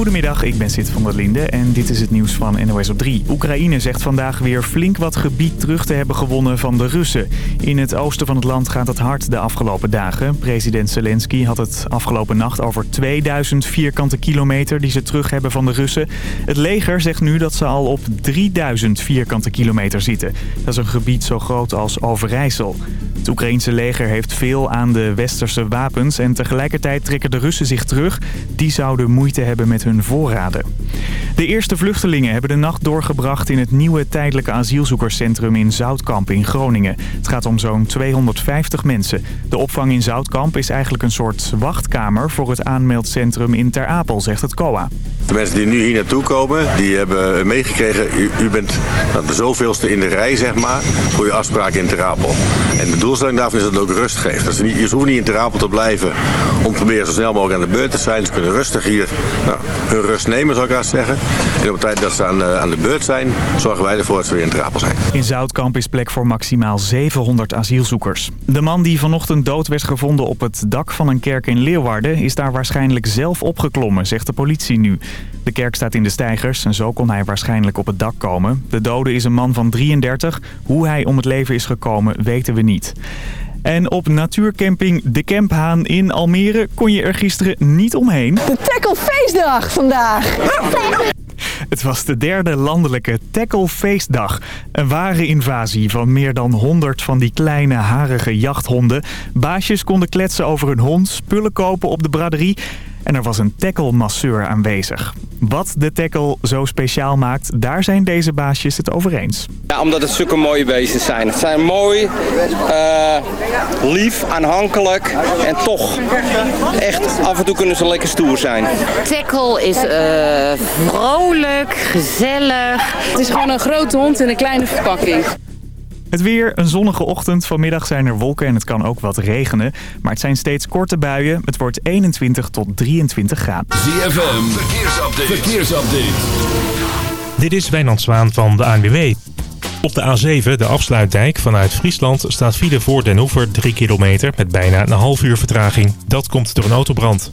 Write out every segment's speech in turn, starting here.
Goedemiddag, ik ben Sid van der Linde en dit is het nieuws van NOS op 3. Oekraïne zegt vandaag weer flink wat gebied terug te hebben gewonnen van de Russen. In het oosten van het land gaat het hard de afgelopen dagen. President Zelensky had het afgelopen nacht over 2000 vierkante kilometer die ze terug hebben van de Russen. Het leger zegt nu dat ze al op 3000 vierkante kilometer zitten. Dat is een gebied zo groot als Overijssel. Het Oekraïense leger heeft veel aan de westerse wapens en tegelijkertijd trekken de Russen zich terug. Die zouden moeite hebben met hun voorraden. De eerste vluchtelingen hebben de nacht doorgebracht in het nieuwe tijdelijke asielzoekerscentrum in Zoutkamp in Groningen. Het gaat om zo'n 250 mensen. De opvang in Zoutkamp is eigenlijk een soort wachtkamer voor het aanmeldcentrum in Ter Apel, zegt het COA. De mensen die nu hier naartoe komen, die hebben meegekregen, u, u bent nou, de zoveelste in de rij, zeg maar, voor je afspraak in Ter Apel. En de doelstelling daarvan is dat het ook rust geeft. Ze, niet, ze hoeven niet in Ter Apel te blijven om te proberen zo snel mogelijk aan de beurt te zijn. Ze kunnen rustig hier nou, hun rust nemen, zou ik haast zeggen. En op het tijd dat ze aan, uh, aan de beurt zijn, zorgen wij ervoor dat ze weer in Ter Apel zijn. In Zoutkamp is plek voor maximaal 700 asielzoekers. De man die vanochtend dood werd gevonden op het dak van een kerk in Leeuwarden... is daar waarschijnlijk zelf opgeklommen, zegt de politie nu. De kerk staat in de steigers en zo kon hij waarschijnlijk op het dak komen. De dode is een man van 33. Hoe hij om het leven is gekomen weten we niet. En op natuurcamping De Kemphaan in Almere kon je er gisteren niet omheen. De Tackle Feestdag vandaag. Het was de derde landelijke Tackle Feestdag. Een ware invasie van meer dan 100 van die kleine harige jachthonden. Baasjes konden kletsen over hun hond, spullen kopen op de braderie... En er was een tackle-masseur aanwezig. Wat de tackle zo speciaal maakt, daar zijn deze baasjes het over eens. Ja, omdat het zulke mooie beesten zijn. Het zijn mooi, uh, lief, aanhankelijk en toch echt af en toe kunnen ze lekker stoer zijn. Tackle is uh, vrolijk, gezellig. Het is gewoon een grote hond in een kleine verpakking. Het weer, een zonnige ochtend. Vanmiddag zijn er wolken en het kan ook wat regenen. Maar het zijn steeds korte buien. Het wordt 21 tot 23 graden. ZFM, verkeersupdate. verkeersupdate. Dit is Wijnand Zwaan van de ANWB. Op de A7, de afsluitdijk vanuit Friesland, staat file voor Den Hoever 3 kilometer met bijna een half uur vertraging. Dat komt door een autobrand.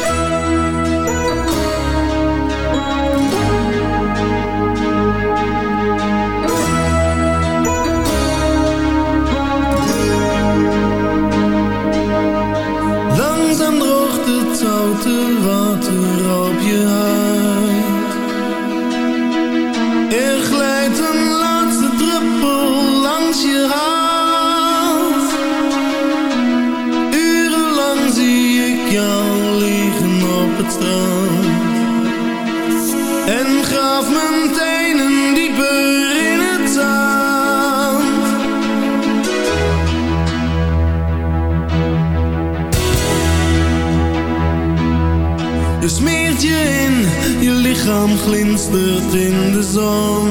Glinstert in de zon.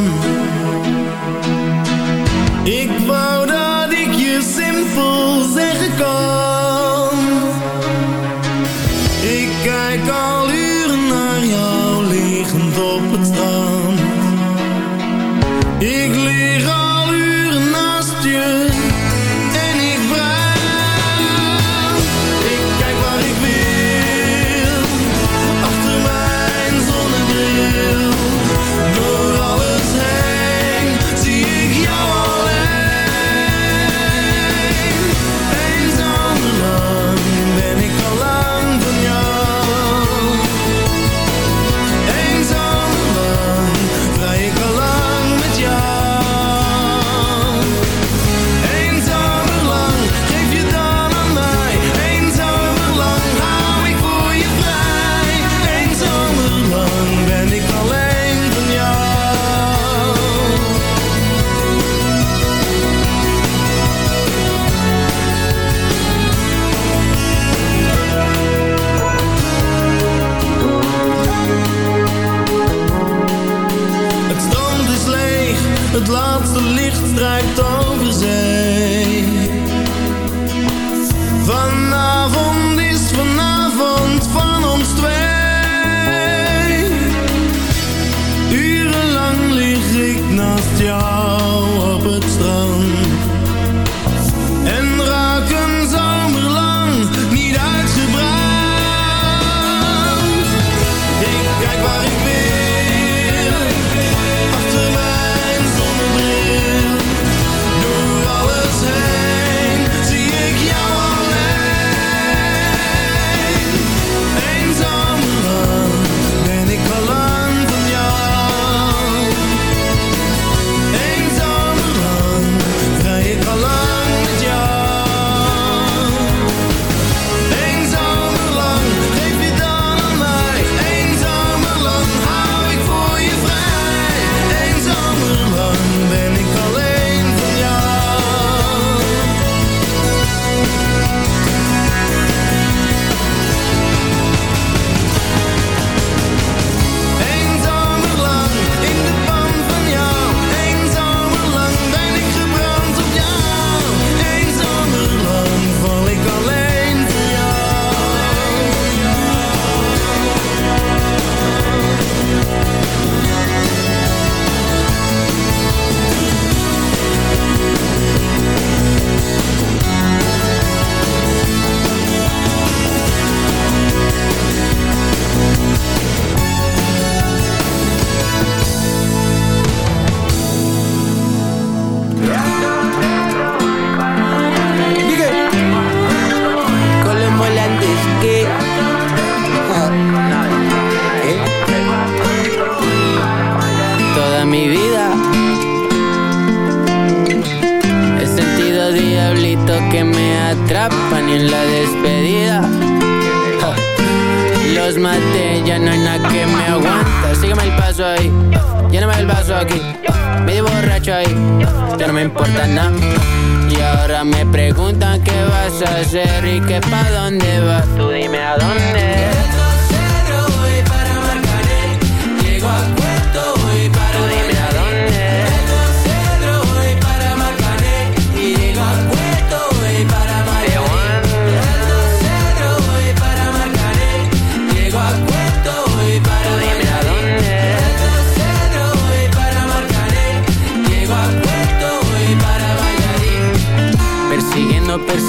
Ik wou dat ik je simpel zeggen kon.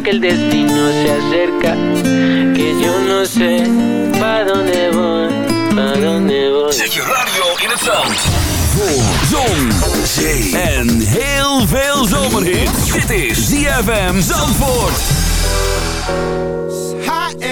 dat que el destino se acerca, que yo no sé para dónde voy, para dónde voy. Zet je radio in het zand. Voor zon, zee en heel veel zomerhit. Dit is ZFM Zandvoort. Hot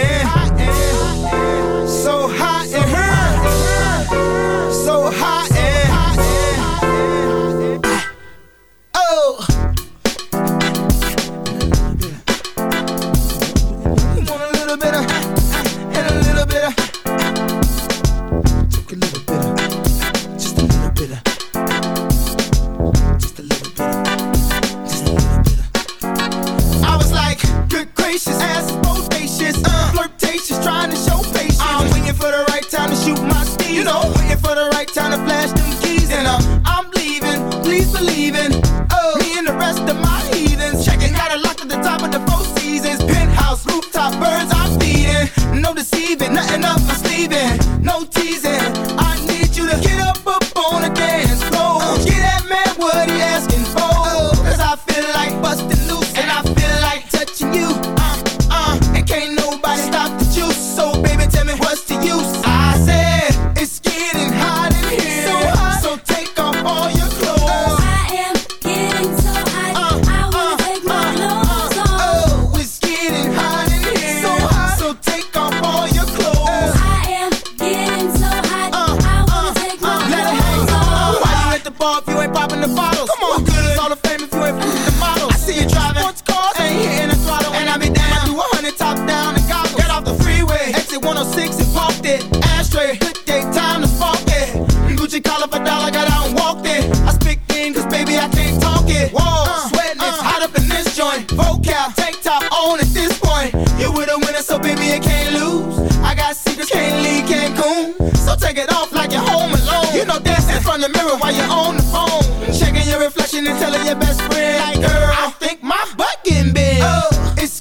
dirty. Gave time to spark it. Gucci collar for dollar, got out walk walked it. I speak in, cause baby, I can't talk it. Whoa, uh, sweating, uh, hot up in this joint. Vocal, tank top on at this point. You with a winner, so baby, it can't lose. I got secrets, can't leave Cancun. So take it off like you're home alone. You know, dance in front of the mirror while you're on the phone. Checking your reflection and telling your best friend, like, girl, I think my butt getting big. Uh. It's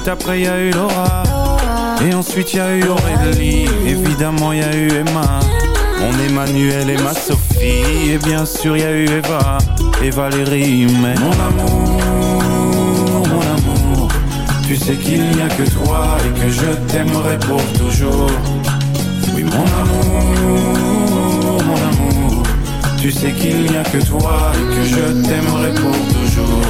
puis tout de suite après y a eu Laura, et ensuite y a eu Aurélie, évidemment y a eu Emma, mon Emmanuel et ma Sophie, et bien sûr y a eu Eva. Et Valérie, mais mon amour, mon amour, tu sais qu'il n'y a que toi et que je t'aimerai pour toujours. Oui mon amour, mon amour, tu sais qu'il n'y a que toi et que je t'aimerai pour toujours.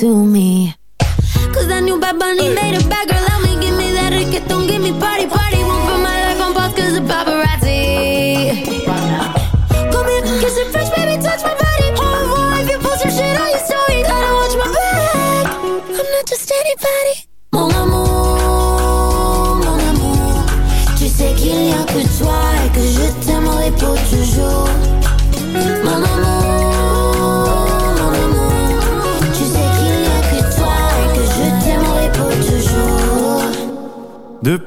To me.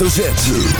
hoofdletter Z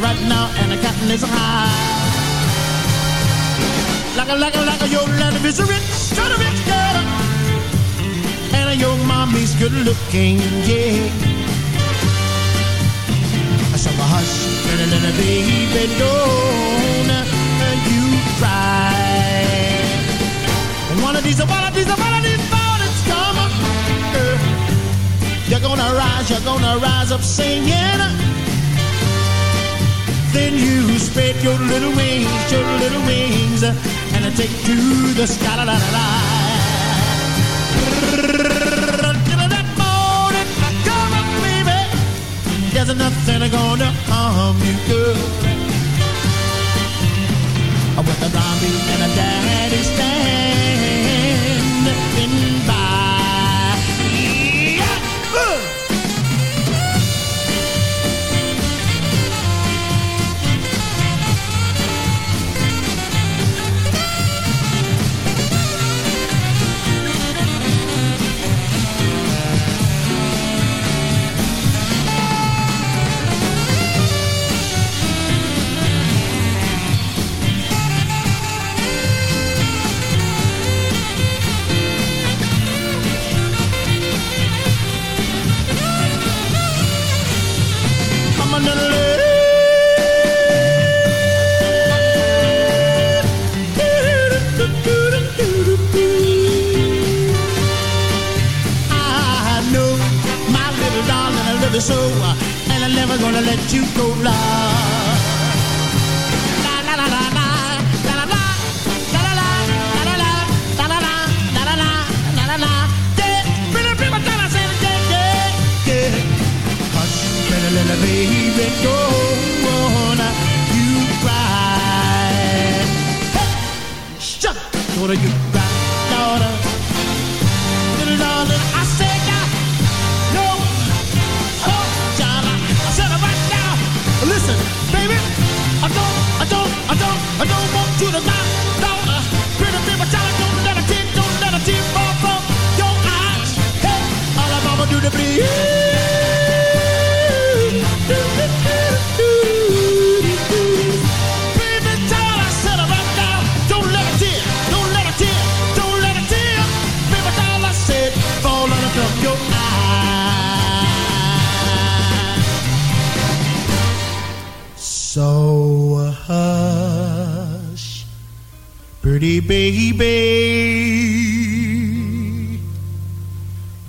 right now and the cotton is high. Like a, like a, like a, your lady is a rich, kind a rich girl. And your mommy's good looking, yeah. So hush, little, little baby, don't you cry. One of these, one of these, one of these mountains come up. You're gonna rise, you're gonna rise up singing. Then you spread your little wings, your little wings, and I take to the sky. La, la, la, la. Until that morning come on, baby, there's nothing gonna harm you, girl. With a zombie and a daddy's stand.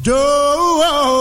Do oh.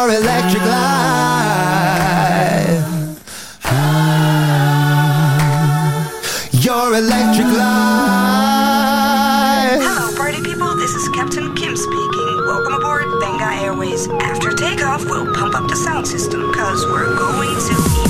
your electric life. Ah, your electric life. Hello, party people. This is Captain Kim speaking. Welcome aboard Benga Airways. After takeoff, we'll pump up the sound system because we're going to.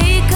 take